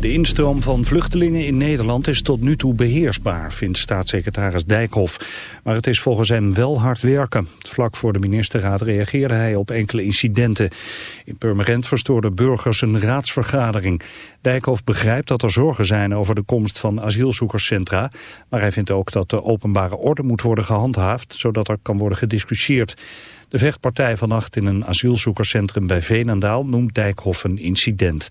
De instroom van vluchtelingen in Nederland is tot nu toe beheersbaar, vindt staatssecretaris Dijkhoff. Maar het is volgens hem wel hard werken. Vlak voor de ministerraad reageerde hij op enkele incidenten. In Purmerend verstoorden burgers een raadsvergadering. Dijkhoff begrijpt dat er zorgen zijn over de komst van asielzoekerscentra. Maar hij vindt ook dat de openbare orde moet worden gehandhaafd, zodat er kan worden gediscussieerd. De vechtpartij vannacht in een asielzoekerscentrum bij Veenendaal noemt Dijkhoff een incident.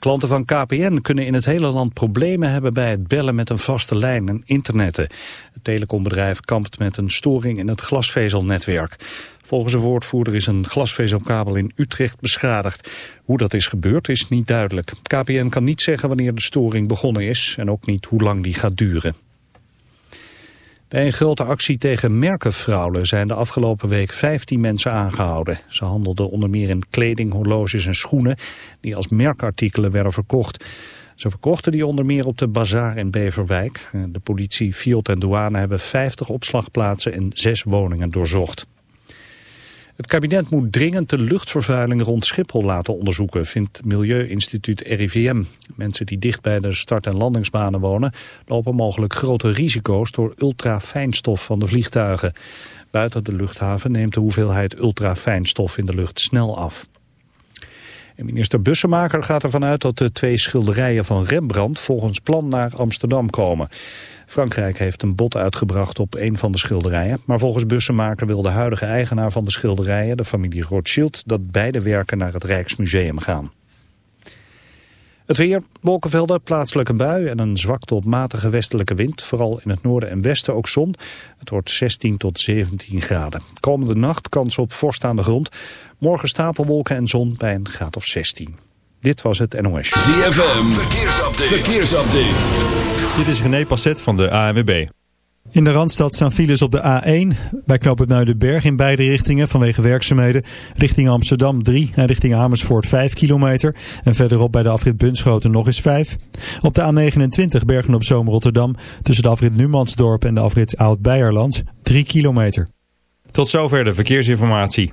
Klanten van KPN kunnen in het hele land problemen hebben bij het bellen met een vaste lijn en internetten. Het telecombedrijf kampt met een storing in het glasvezelnetwerk. Volgens een woordvoerder is een glasvezelkabel in Utrecht beschadigd. Hoe dat is gebeurd is niet duidelijk. KPN kan niet zeggen wanneer de storing begonnen is en ook niet hoe lang die gaat duren. Bij een grote actie tegen merkenfraude zijn de afgelopen week 15 mensen aangehouden. Ze handelden onder meer in kleding, horloges en schoenen die als merkartikelen werden verkocht. Ze verkochten die onder meer op de bazaar in Beverwijk. De politie, Fiat en douane hebben 50 opslagplaatsen en 6 woningen doorzocht. Het kabinet moet dringend de luchtvervuiling rond Schiphol laten onderzoeken, vindt Milieuinstituut RIVM. Mensen die dicht bij de start- en landingsbanen wonen lopen mogelijk grote risico's door ultrafijnstof van de vliegtuigen. Buiten de luchthaven neemt de hoeveelheid ultrafijnstof in de lucht snel af. Minister Bussemaker gaat ervan uit dat de twee schilderijen van Rembrandt volgens plan naar Amsterdam komen. Frankrijk heeft een bod uitgebracht op een van de schilderijen. Maar volgens Bussemaker wil de huidige eigenaar van de schilderijen, de familie Rothschild, dat beide werken naar het Rijksmuseum gaan. Het weer, wolkenvelden, plaatselijk een bui en een zwak tot matige westelijke wind. Vooral in het noorden en westen ook zon. Het wordt 16 tot 17 graden. Komende nacht kans op vorst aan de grond. Morgen stapelwolken en zon bij een graad of 16. Dit was het NOS. ZFM, verkeersupdate. verkeersupdate. Dit is René Passet van de ANWB. In de Randstad staan files op de A1 bij knooppunt Berg in beide richtingen vanwege werkzaamheden. Richting Amsterdam 3 en richting Amersfoort 5 kilometer. En verderop bij de afrit Bunschoten nog eens 5. Op de A29 Bergen op Zoom Rotterdam tussen de afrit Numansdorp en de afrit Oud-Beierland 3 kilometer. Tot zover de verkeersinformatie.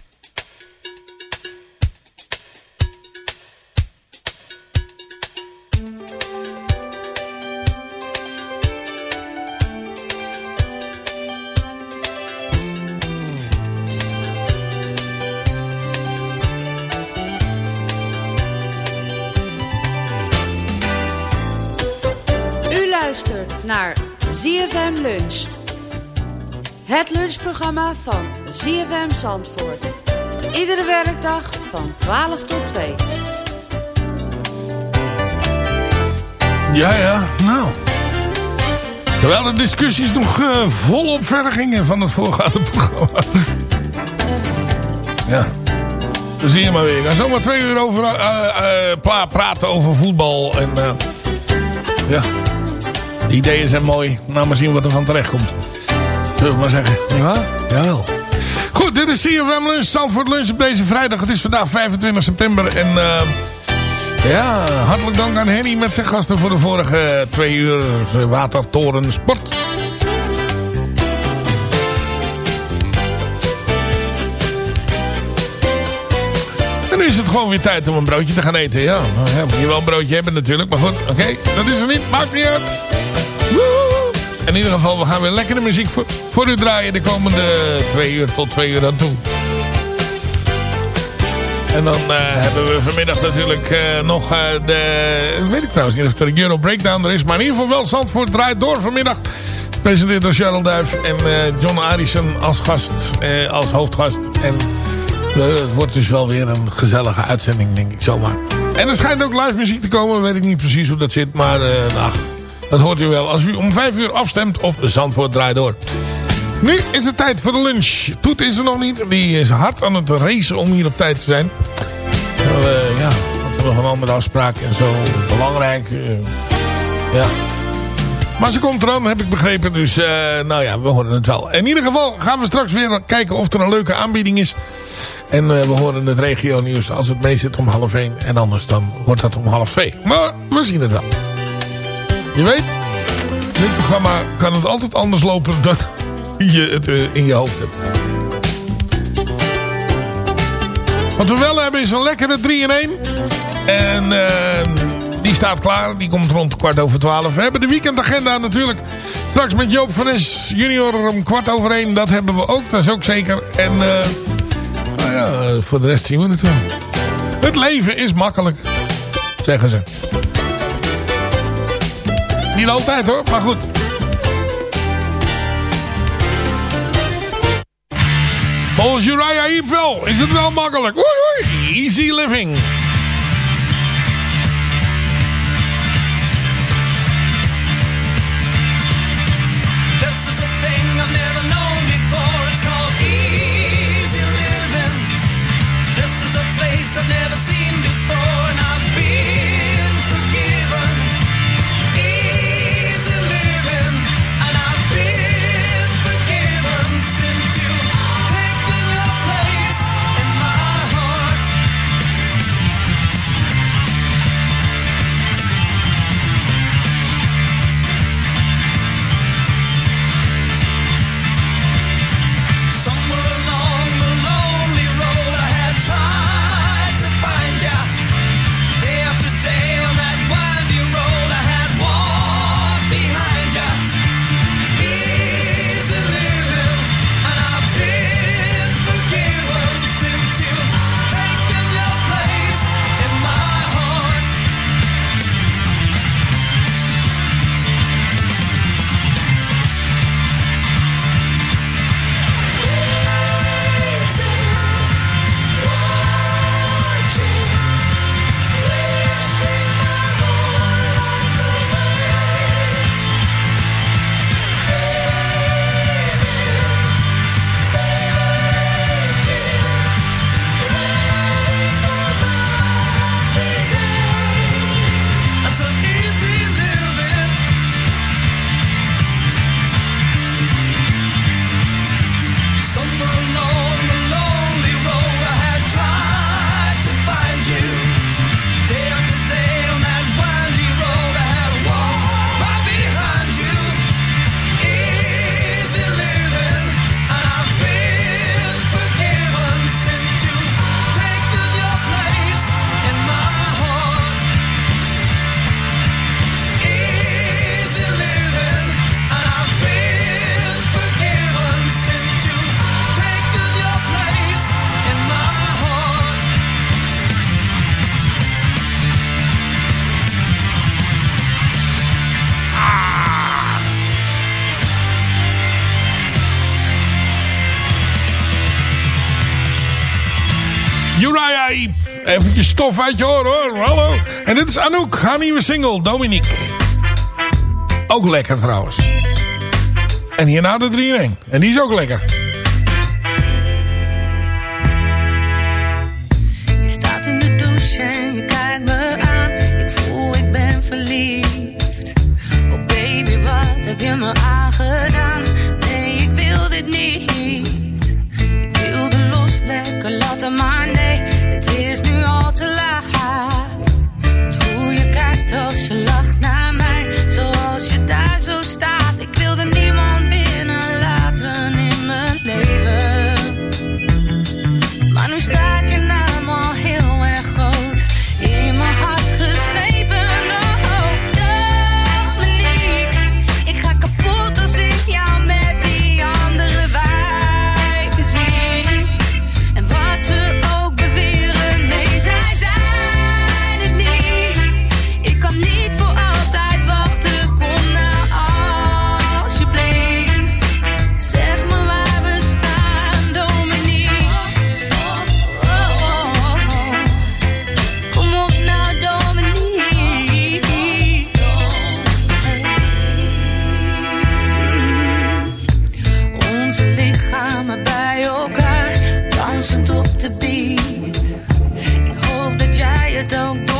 ZFM Lunch. Het lunchprogramma van ZFM Zandvoort. Iedere werkdag van 12 tot 2. Ja, ja, nou. Terwijl de discussies nog eh, volop verder gingen van het voorgaande programma. ja. Dan zie je maar weer. Ga zomaar twee uur over, eh, eh, praten over voetbal. En ja, de ideeën zijn mooi. Nou, maar zien wat er van terecht komt. Zullen we maar zeggen. Waar? Jawel. Goed, dit is CFM Lunch. Zandvoort Lunch op deze vrijdag. Het is vandaag 25 september. En eh, ja, hartelijk dank aan Henny met zijn gasten voor de vorige twee uur Watertoren Sport. Is het gewoon weer tijd om een broodje te gaan eten. Ja, nou ja, moet je wel een broodje hebben natuurlijk. Maar goed, oké, dat is er niet. Maakt niet uit. Woe! In ieder geval, we gaan weer lekkere muziek voor, voor u draaien de komende twee uur tot twee uur aan toe. En dan eh, hebben we vanmiddag natuurlijk eh, nog eh, de... Weet ik trouwens niet of er een Euro Breakdown er is. Maar in ieder geval wel Zandvoort draait door vanmiddag. Gepresenteerd door Charles Duif en John Arison als gast, als hoofdgast. En het wordt dus wel weer een gezellige uitzending, denk ik zomaar. En er schijnt ook live muziek te komen. Weet ik niet precies hoe dat zit, maar eh, nou, dat hoort u wel. Als u om vijf uur afstemt op Zandvoort draait door. Nu is het tijd voor de lunch. Toet is er nog niet. Die is hard aan het racen om hier op tijd te zijn. Eh, ja, we nog een andere afspraak en zo. Belangrijk. eh, ja. Maar ze komt eraan, heb ik begrepen. Dus, eh, nou ja, we horen het wel. In ieder geval gaan we straks weer kijken of er een leuke aanbieding is. En eh, we horen het regio nieuws als het mee zit om half één. En anders dan wordt dat om half twee. Maar we zien het wel. Je weet, dit programma kan het altijd anders lopen dan je het eh, in je hoofd hebt. Wat we wel hebben is een lekkere 3 in 1. En eh, die staat klaar. Die komt rond kwart over 12. We hebben de weekendagenda natuurlijk. Straks met Joop van Es junior om kwart over 1. Dat hebben we ook. Dat is ook zeker. En eh, nou ja, voor de rest zien we het wel. Het leven is makkelijk. Zeggen ze. Niet altijd hoor, maar goed. Volgens Uriah Heep wel. Is het wel makkelijk. Oei. Easy living. tof uit je hoor. Hallo. En dit is Anouk, haar nieuwe single, Dominique. Ook lekker trouwens. En hierna de 3 1. En die is ook lekker. Je staat in de douche en je kijkt me aan. Ik voel, ik ben verliefd. Oh baby, wat heb je me aangedaan? als je don't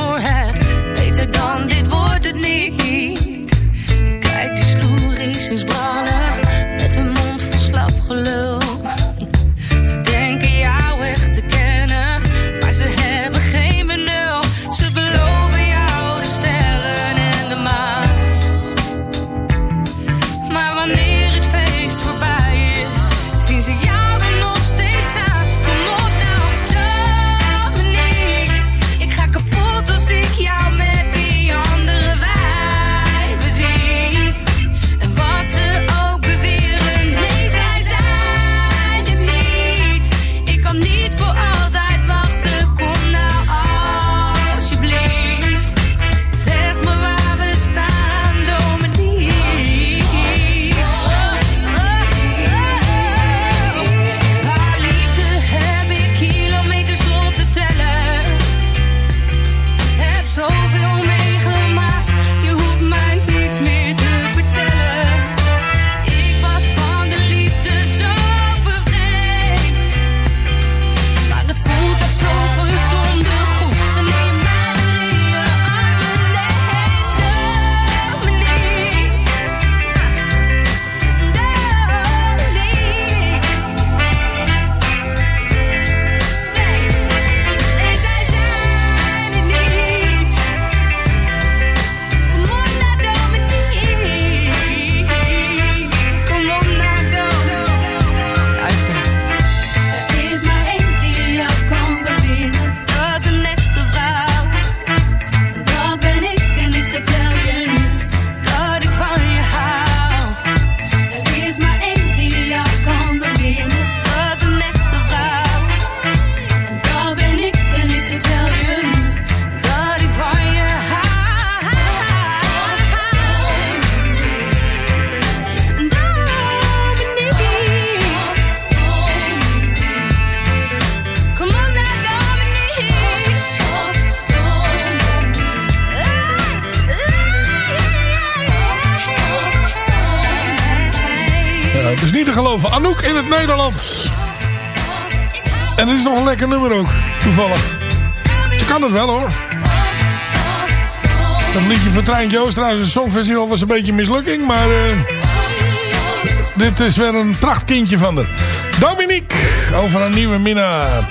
En dit is nog een lekker nummer ook, toevallig. Ze kan het wel hoor. Dat liedje van Treintje Joost trouwens, het Songfestival was een beetje mislukking, maar... Eh, dit is weer een prachtkindje van de Dominique, over een nieuwe minnaar.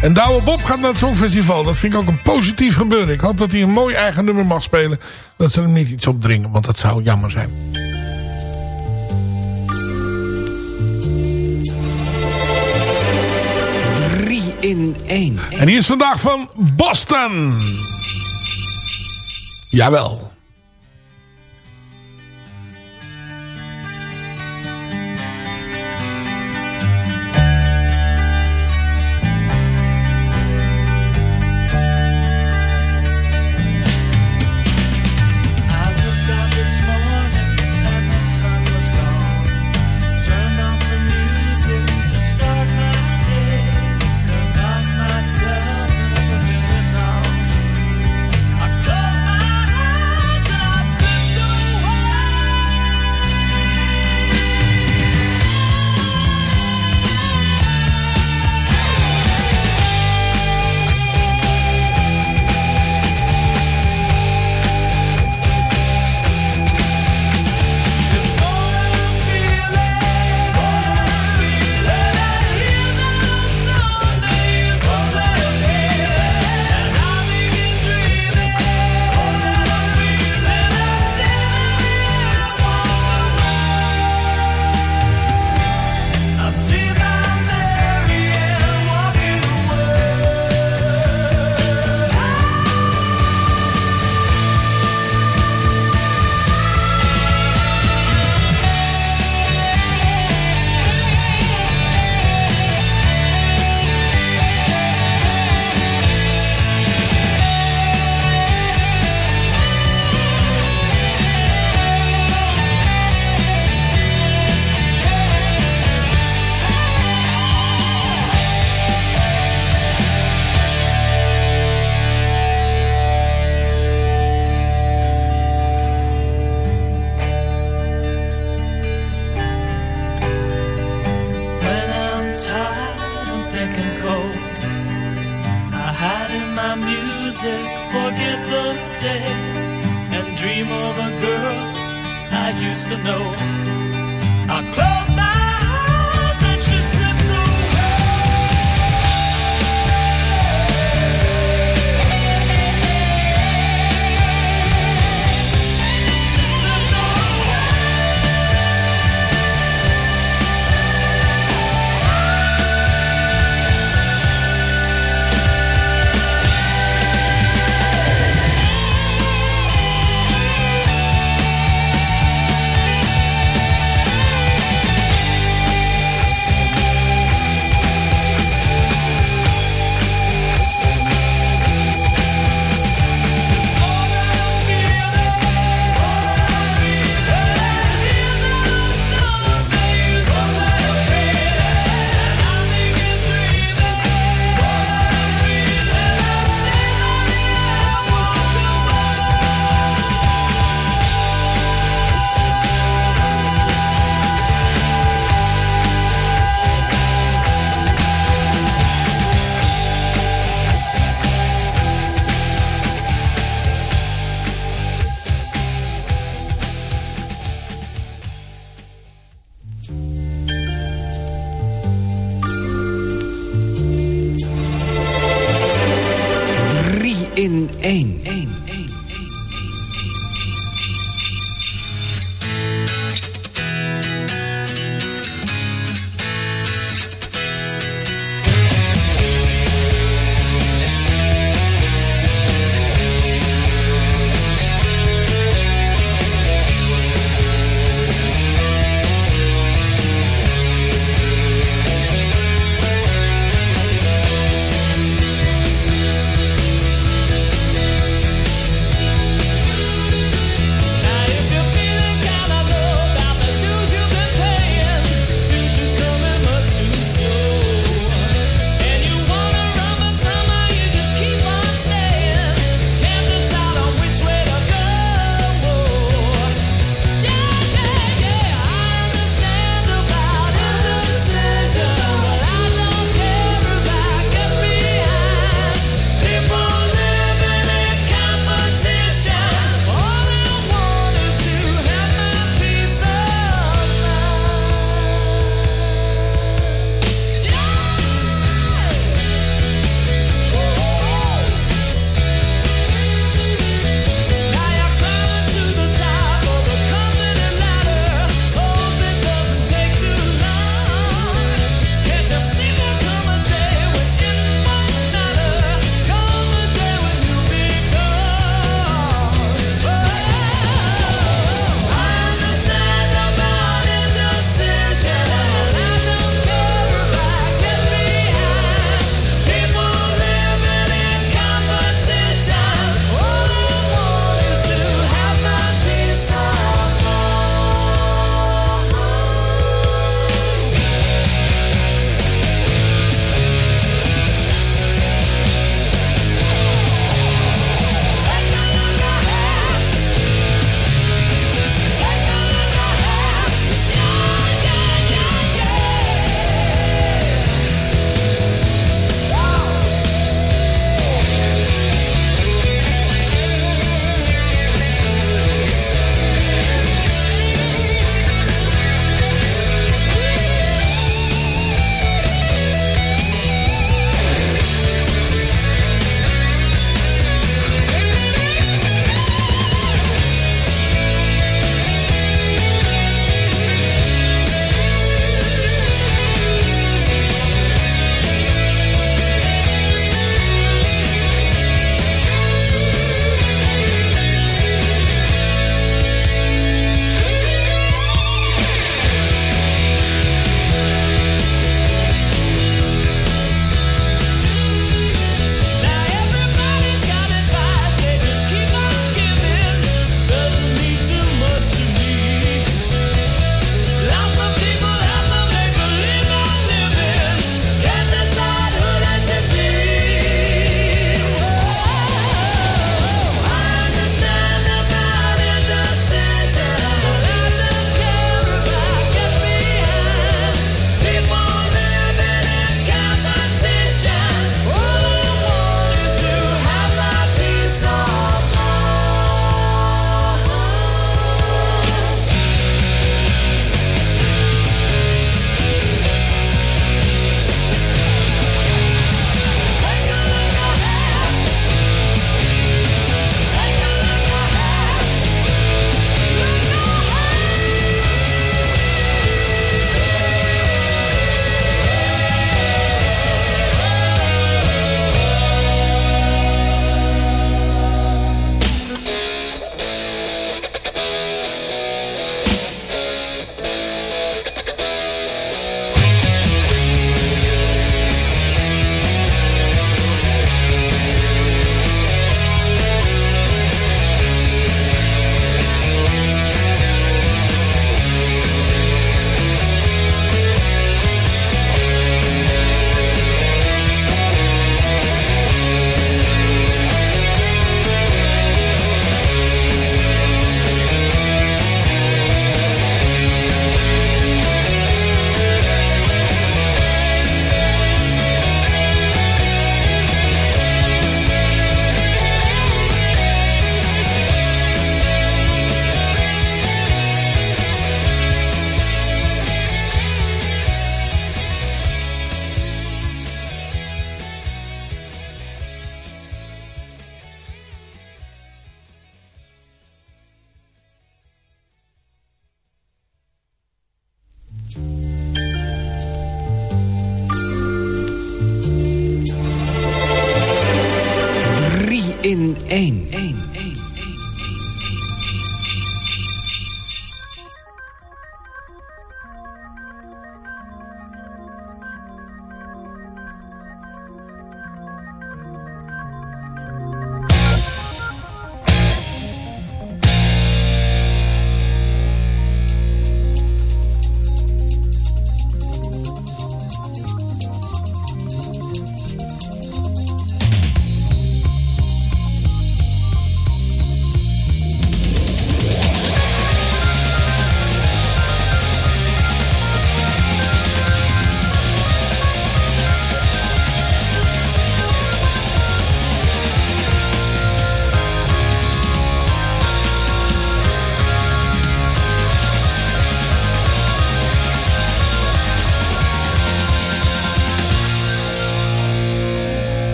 En Douwe Bob gaat naar het Songfestival. Dat vind ik ook een positief gebeuren. Ik hoop dat hij een mooi eigen nummer mag spelen. Dat ze hem niet iets opdringen, want dat zou jammer zijn. in. En hier is vandaag van Boston. Jawel.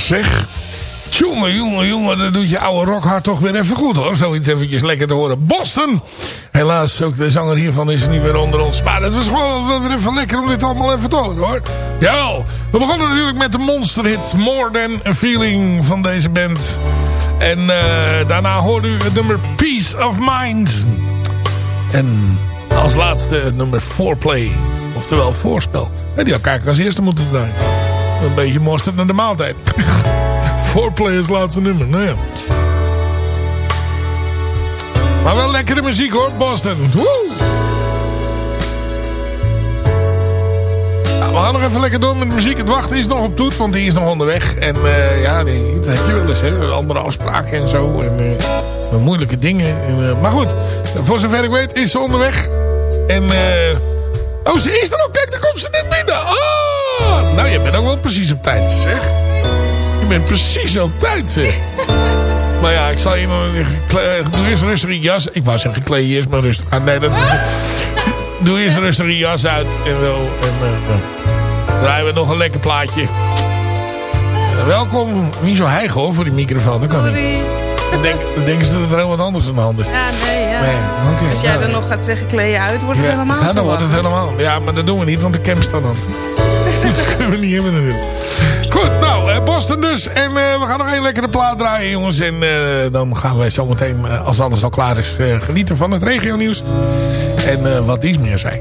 Zeg. Jongen, jongen, jongen, dat doet je oude rockhart toch weer even goed hoor. Zoiets eventjes lekker te horen. Boston! Helaas, ook de zanger hiervan is niet meer onder ons. Maar het was gewoon weer even lekker om dit allemaal even te horen hoor. Jawel, we begonnen natuurlijk met de monsterhit More Than A Feeling van deze band. En eh, daarna hoorde u het nummer Peace of Mind. En als laatste het nummer Foreplay. Oftewel voorspel. En die kijken als eerste moeten draaien. Een beetje mosterd naar de maaltijd. Is het laatste nummer. Nou. Maar wel lekkere muziek hoor, Boston. Woe! Nou, we gaan nog even lekker door met de muziek. Het wachten is nog op Toet, want die is nog onderweg. En eh, ja, dat heb je wel eens, hè. Andere afspraken en zo. En eh, moeilijke dingen. En, eh, maar goed, voor zover ik weet is ze onderweg. En, eh... Oh, ze is er ook. Kijk, daar komt ze net binnen. Ah! Nou, je bent ook wel precies op tijd, zeg. Je bent precies op tijd, zeg. Maar ja, ik zal je gekle- Doe eerst rustig je jas... Ik wou zeggen, kleed je eerst maar rustig aan. Nee, dat... Doe eerst rustig je jas uit. En zo. En eh, dan draaien we nog een lekker plaatje. Eh, welkom. Niet zo heig hoor, voor die microfoon. Dat kan niet. Sorry. Dan, denk, dan denken ze dat er heel wat anders aan de hand is. Ja, nee, ja. Nee. Als jij nou, dan nog gaat zeggen kleden uit, wordt het ja, helemaal ja, dan wordt het helemaal. Ja, maar dat doen we niet, want de cam staat dan. dat kunnen we niet hebben natuurlijk. Goed, nou, eh, Boston dus. En eh, we gaan nog één lekkere plaat draaien, jongens. En eh, dan gaan wij zometeen, als alles al klaar is, genieten van het regionieuws. En wat iets meer zijn.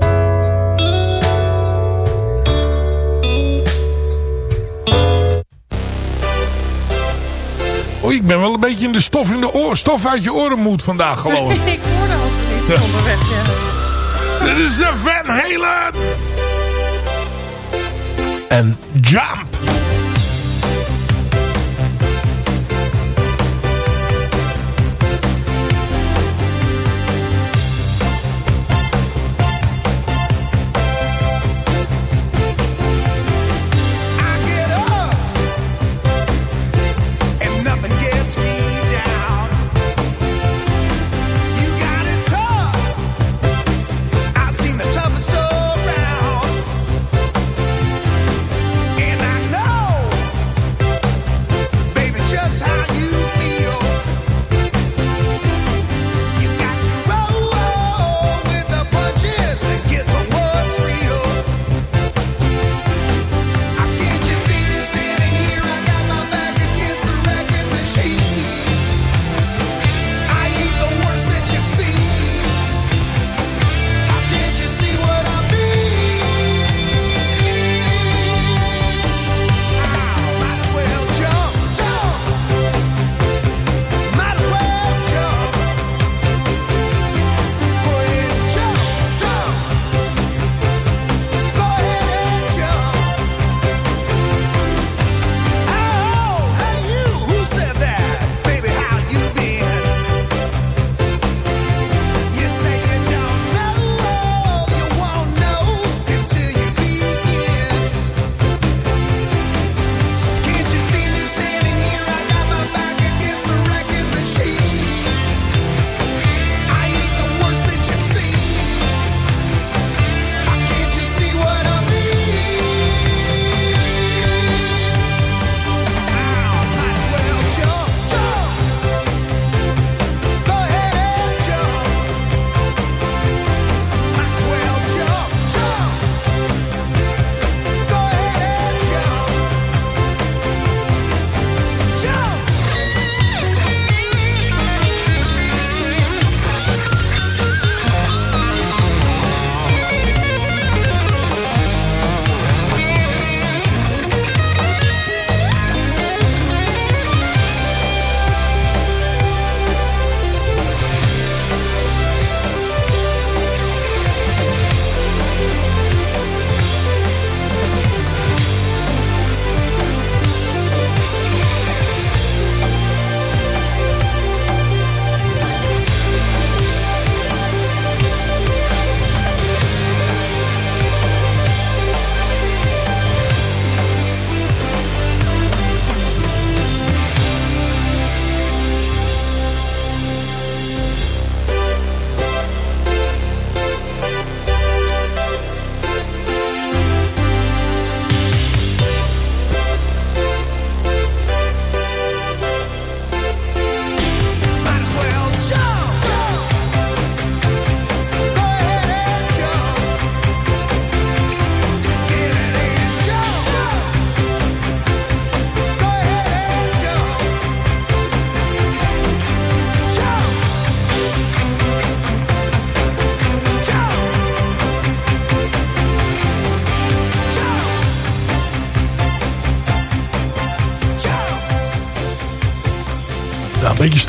Oei, ik ben wel een beetje in de stof, in de oor, stof uit je oren moed vandaag, geloof ik. hoorde al zoiets onderweg, ja. Dit is Van Halen. En Jump.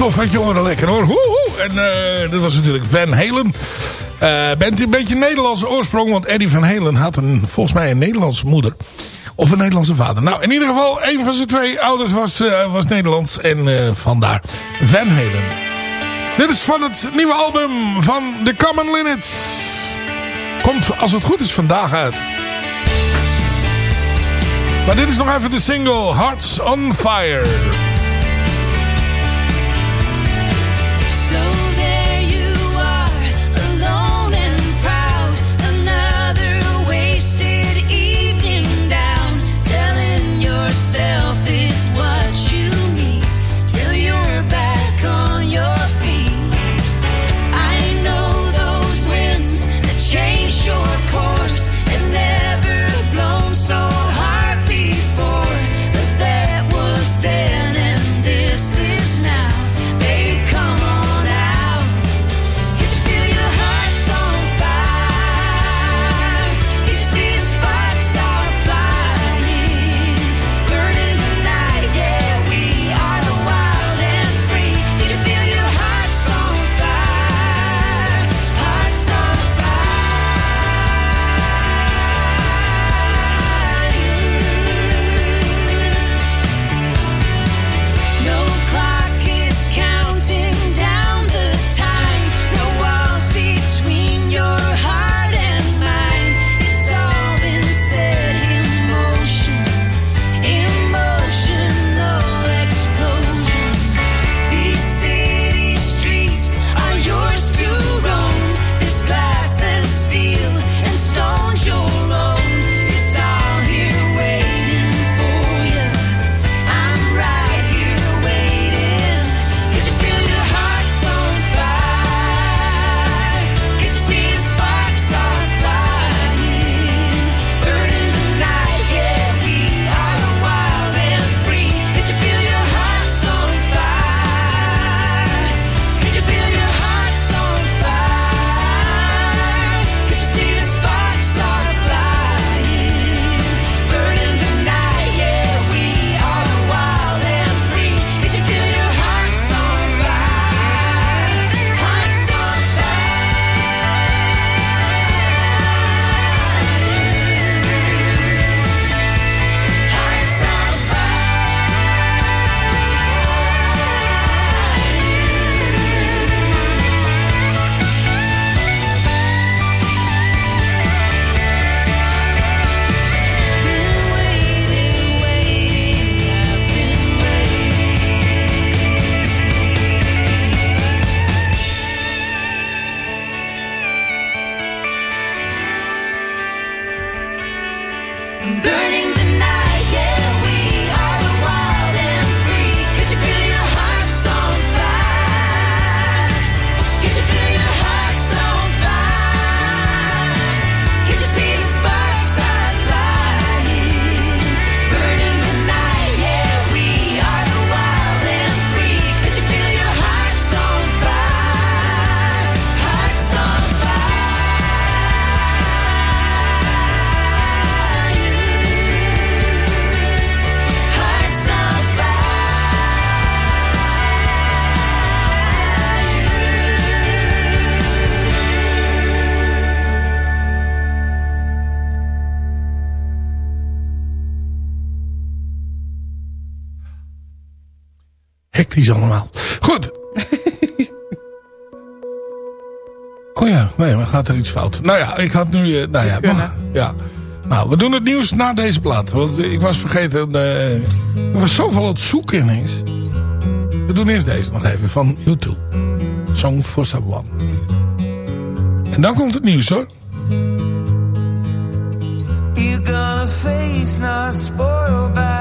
Tof had jongeren lekker hoor. Hoehoe. En eh, dit was natuurlijk Van Halen. Eh, bent bent een beetje Nederlandse oorsprong. Want Eddie Van Halen had een, volgens mij een Nederlandse moeder. Of een Nederlandse vader. Nou, in ieder geval, een van zijn twee ouders was, eh, was Nederlands. En vandaar Van Halen. Dit is van het nieuwe album van The Common Linnets. Komt, als het goed is, vandaag uit. Maar dit is nog even de single Hearts on Fire. elektrisch allemaal. Goed. oh ja, nee, maar gaat er iets fout. Nou ja, ik had nu... Eh, nou ja, mag, ja. Nou, we doen het nieuws na deze plaat. Want ik was vergeten... Uh, er was zoveel aan het zoeken ineens. We doen eerst deze nog even van YouTube. Song for Someone. En dan komt het nieuws hoor. You're gonna face not spoiled by.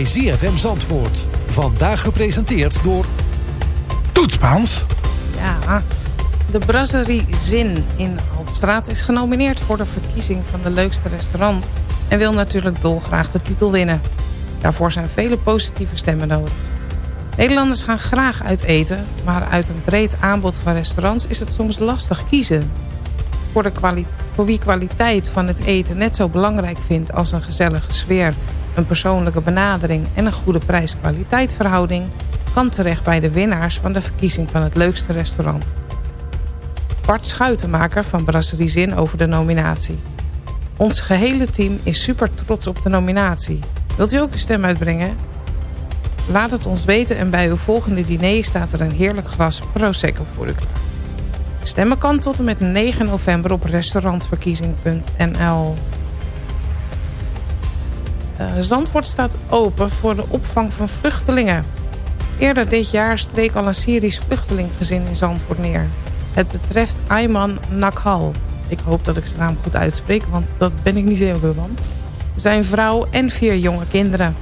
bij ZFM Zandvoort. Vandaag gepresenteerd door... Toet Spaans. Ja, de Brasserie Zin in Altstraat is genomineerd voor de verkiezing van de leukste restaurant... en wil natuurlijk dolgraag de titel winnen. Daarvoor zijn vele positieve stemmen nodig. Nederlanders gaan graag uit eten, maar uit een breed aanbod van restaurants is het soms lastig kiezen. Voor, de kwali- voor wie kwaliteit van het eten net zo belangrijk vindt als een gezellige sfeer, een persoonlijke benadering en een goede prijs-kwaliteitverhouding, kan terecht bij de winnaars van de verkiezing van het leukste restaurant. Bart Schuitenmaker van Brasserie Zin over de nominatie. Ons gehele team is super trots op de nominatie. Wilt u ook een stem uitbrengen? Laat het ons weten en bij uw volgende diner staat er een heerlijk glas Prosecco voor u. Stemmen kan tot en met 9 november op restaurantverkiezing.nl. Eh, Zandvoort staat open voor de opvang van vluchtelingen. Eerder dit jaar streek al een Syrisch vluchtelinggezin in Zandvoort neer. Het betreft Ayman Nakhal. Ik hoop dat ik zijn naam goed uitspreek, want dat ben ik niet zeker van. Zijn vrouw en vier jonge kinderen.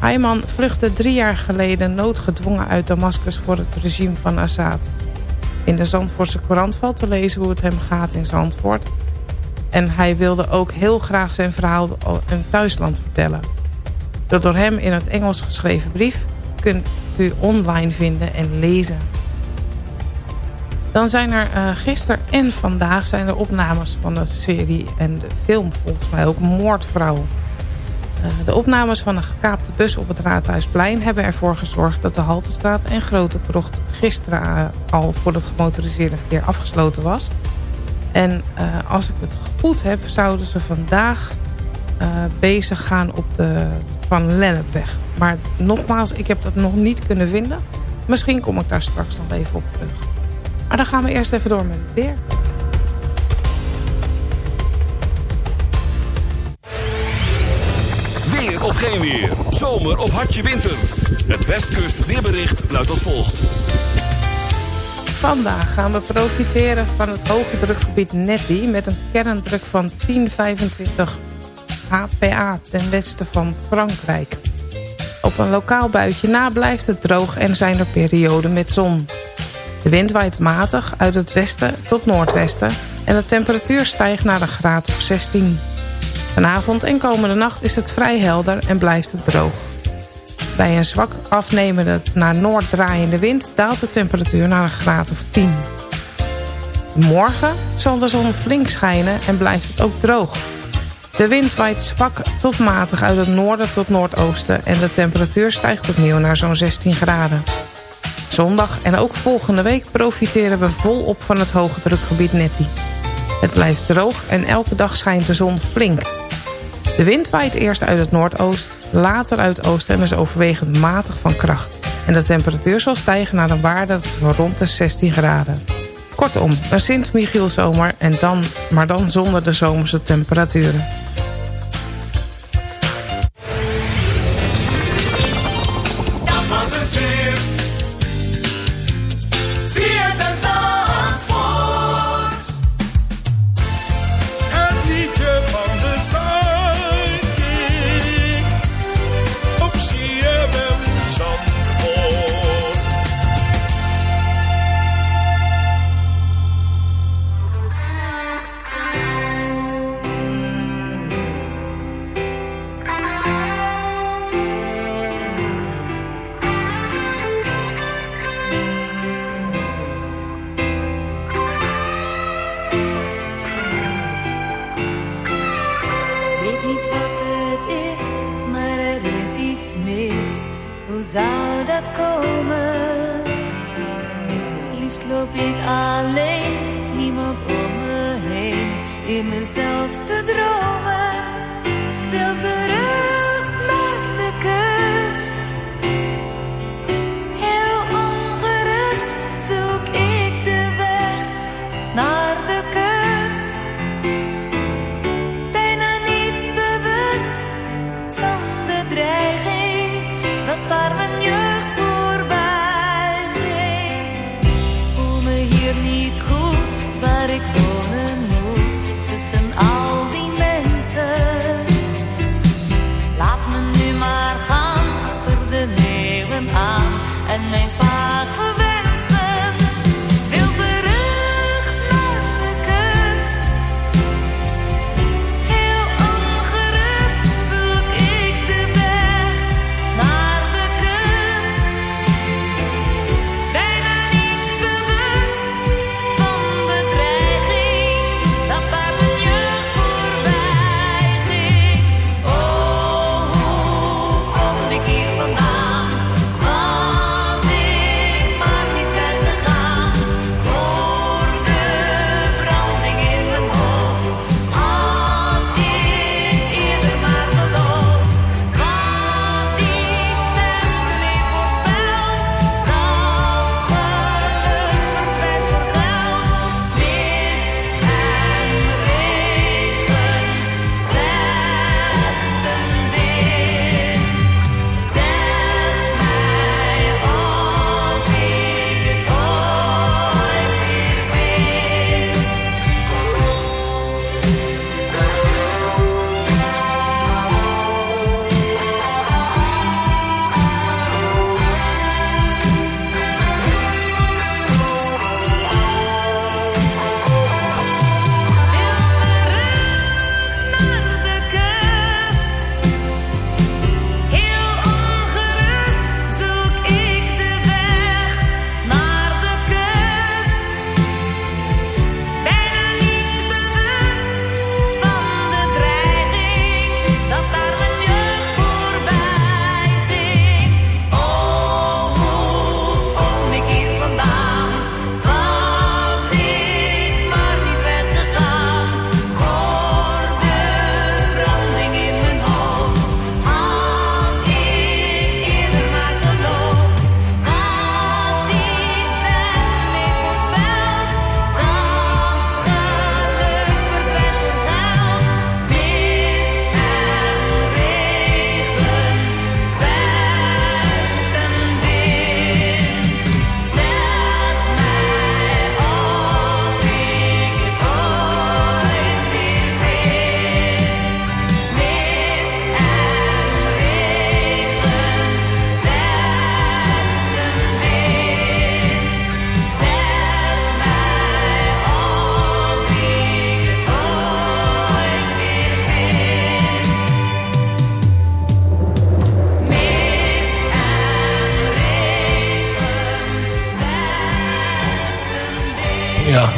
Ayman vluchtte drie jaar geleden noodgedwongen uit Damascus voor het regime van Assad. In de Zandvoortse Courant valt te lezen hoe het hem gaat in Zandvoort. En hij wilde ook heel graag zijn verhaal in thuisland vertellen. De door hem in het Engels geschreven brief kunt u online vinden en lezen. Dan zijn er uh, gisteren en vandaag zijn er opnames van de serie en de film volgens mij ook Moordvrouw. Uh, de opnames van een gekaapte bus op het Raadhuisplein hebben ervoor gezorgd dat de Haltestraat en Grote Krocht gisteren uh, al voor het gemotoriseerde verkeer afgesloten was. En als ik het goed heb zouden ze vandaag bezig gaan op de Van Lennepweg. Maar nogmaals, ik heb dat nog niet kunnen vinden. Misschien kom ik daar straks nog even op terug. Maar dan gaan we eerst even door met het weer. Weer of geen weer. Zomer of hartje winter. Het Westkust weerbericht luidt als volgt. Vandaag gaan we profiteren van het hoge drukgebied Netty... met een kerndruk van 1025 HPA ten westen van Frankrijk. Op een lokaal buitje na blijft het droog en zijn er perioden met zon. De wind waait matig uit het westen tot noordwesten... en de temperatuur stijgt naar een graad of 16. Vanavond en komende nacht is het vrij helder en blijft het droog. Bij een zwak afnemende naar noord draaiende wind daalt de temperatuur naar een graad of 10. Morgen zal de zon flink schijnen en blijft het ook droog. De wind waait zwak tot matig uit het noorden tot noordoosten... en de temperatuur stijgt opnieuw naar zo'n 16 graden. Zondag en ook volgende week profiteren we volop van het hoge drukgebied Netty. Het blijft droog en elke dag schijnt de zon flink... De wind waait eerst uit het noordoost, later uit oosten en is overwegend matig van kracht. En de temperatuur zal stijgen naar een waarde van rond de 16 graden. Kortom, een Sint-Michielzomer, dan, maar dan zonder de zomerse temperaturen.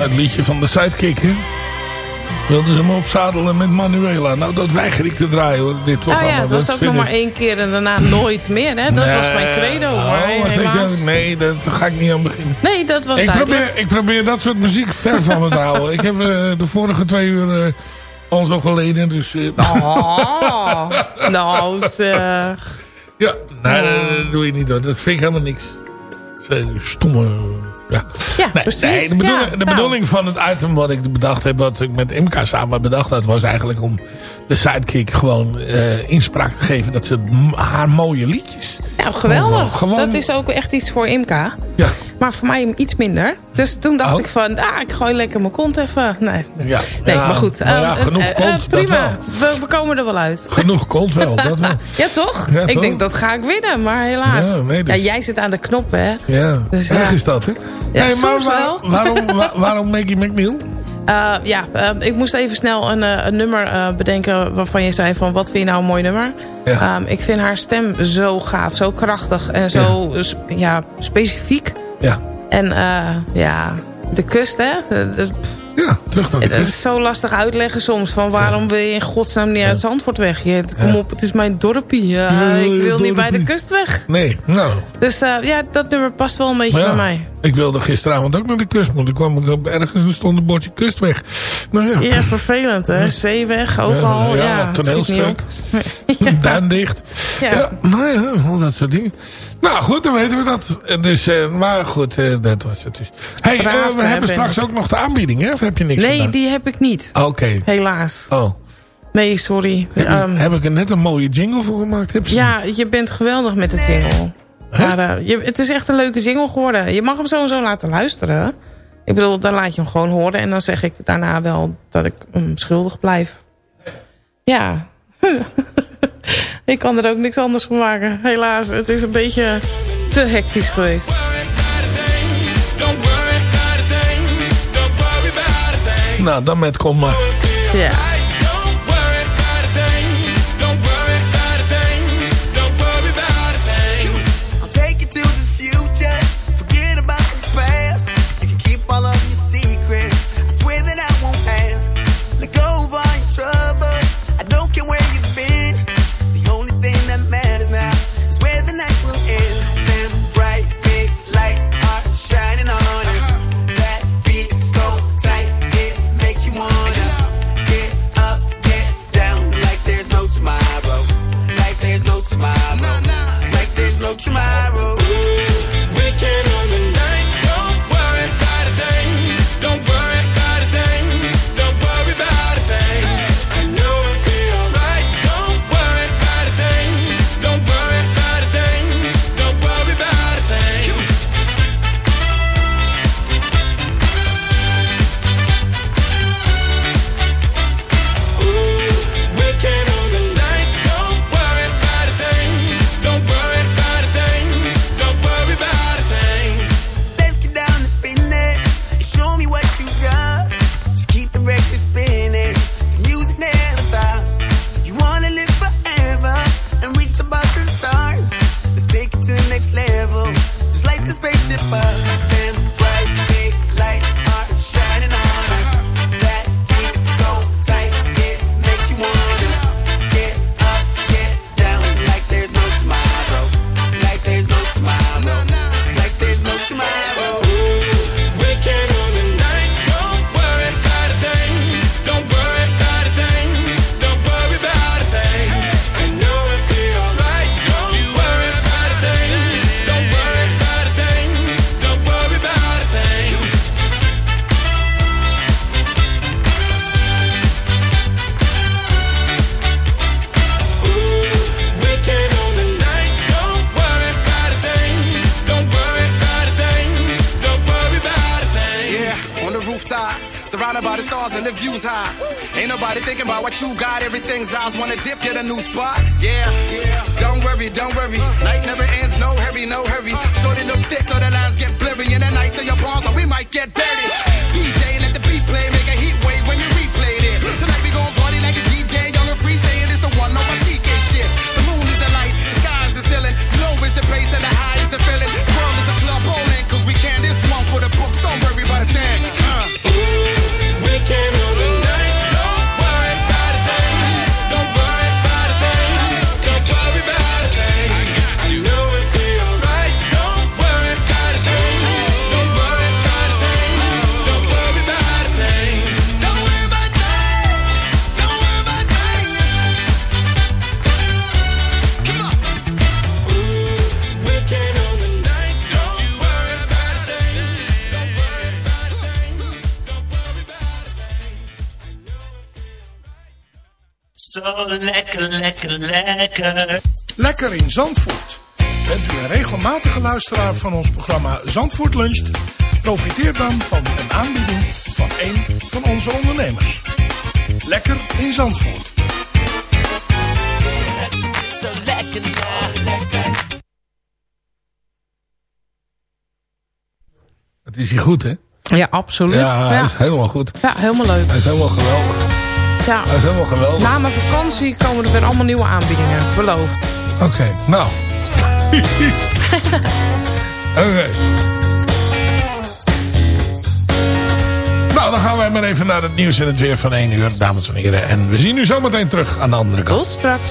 het liedje van de sidekick. Wilden ze hem opzadelen met Manuela. Nou, dat weiger ik te draaien, hoor. Dit was nou oh ja, het was ook nog maar één keer en daarna nooit meer, hè? Dat was mijn credo, oh, Nee. Dat, ga ik niet aan beginnen. Nee, dat was ik probeer, ik probeer dat soort muziek ver van me te houden. Ik heb eh, de vorige twee uur... Uh, al zo geleden, dus... Uh, nou zeg. Ja, nee, dat doe je niet hoor. Dat vind ik helemaal niks. Stomme ja, Ja, Nee, precies. nee, de bedoeling, Ja, de nou. bedoeling van het item wat ik bedacht heb, wat ik met Imka samen bedacht had, was eigenlijk om de sidekick gewoon eh, inspraak te geven dat ze haar mooie liedjes. Nou, geweldig. Gewoon- Dat is ook echt iets voor Imka. Ja. Maar voor mij iets minder. Dus toen dacht Oh. ik van, ah, ik gooi lekker mijn kont even. Nee, Ja, nee ja, maar goed. nou ja, eh, genoeg eh, kont, eh, prima, we, we komen er wel uit. Genoeg komt wel, dat wel. Ja, toch? Ja, ik toch? denk, dat ga ik winnen, maar helaas. Ja, nee, jij zit aan de knop, hè? Ja, Dus erg is dat, hè? Ja, maar waar- waarom, wa- waarom Maggie McNeil? Ja, eh, ik moest even snel een, een nummer bedenken waarvan je zei van wat vind je nou een mooi nummer? Ja. Ehm, ik vind haar stem zo gaaf, zo krachtig en zo ja. ja, specifiek. Ja. En eh, ja, de kust hè. Dat, Ja, terug naar de kust. is zo lastig uitleggen soms. Van waarom wil je in godsnaam niet uit Zandvoort weg? Je, kom op, het is mijn dorpje. Ja, ik wil niet bij de kust weg. Nee, nou. Dus eh, ja, dat nummer past wel een beetje bij mij. Ik wilde gisteravond ook naar de kust, want toen kwam ik op ergens en stond een bordje kustweg. Nou ja. Ja, vervelend hè. Zeeweg, overal. Ja, Ja, ja, toneelstuk. Duin dicht. Ja. Ja. nou ja, al dat soort dingen. Nou goed, dan weten we dat. Dus, eh, maar goed, eh, dat was het dus. hey, eh, we hebben Ben. straks ook nog de aanbieding, hè? Of heb je niks Nee, gedaan? die heb ik niet. Oké. Helaas. Oh. Nee, sorry. Heb, Ehm, ik, heb ik er net een mooie jingle voor gemaakt? Heb ze ja, je bent geweldig met de jingle. Maar eh, je, het is echt een leuke jingle geworden. Je mag hem zo en zo laten luisteren. Ik bedoel, dan laat je hem gewoon horen. En dan zeg ik daarna wel dat ik hem schuldig blijf. Ja. ik kan er ook niks anders van maken. Helaas, het is een beetje te hectisch geweest. Nou, dan met kom maar. Ja. New spot. Lekker, in Zandvoort. Bent u een regelmatige luisteraar van ons programma Zandvoort Luncht? Profiteer dan van een aanbieding van een van onze ondernemers. Lekker in Zandvoort. Zo lekker, zo lekker. Het is hier goed, hè? Ja, absoluut. Ja, hij is helemaal goed. Ja, helemaal leuk. Hij is helemaal geweldig. Ja. Hij is helemaal geweldig. Na mijn vakantie komen er weer allemaal nieuwe aanbiedingen. Beloofd. Oké, nou. Oké. Nou, dan gaan wij maar even naar het nieuws en het weer van 1 uur, dames en heren. En we zien u zometeen terug aan de andere kant. Tot straks.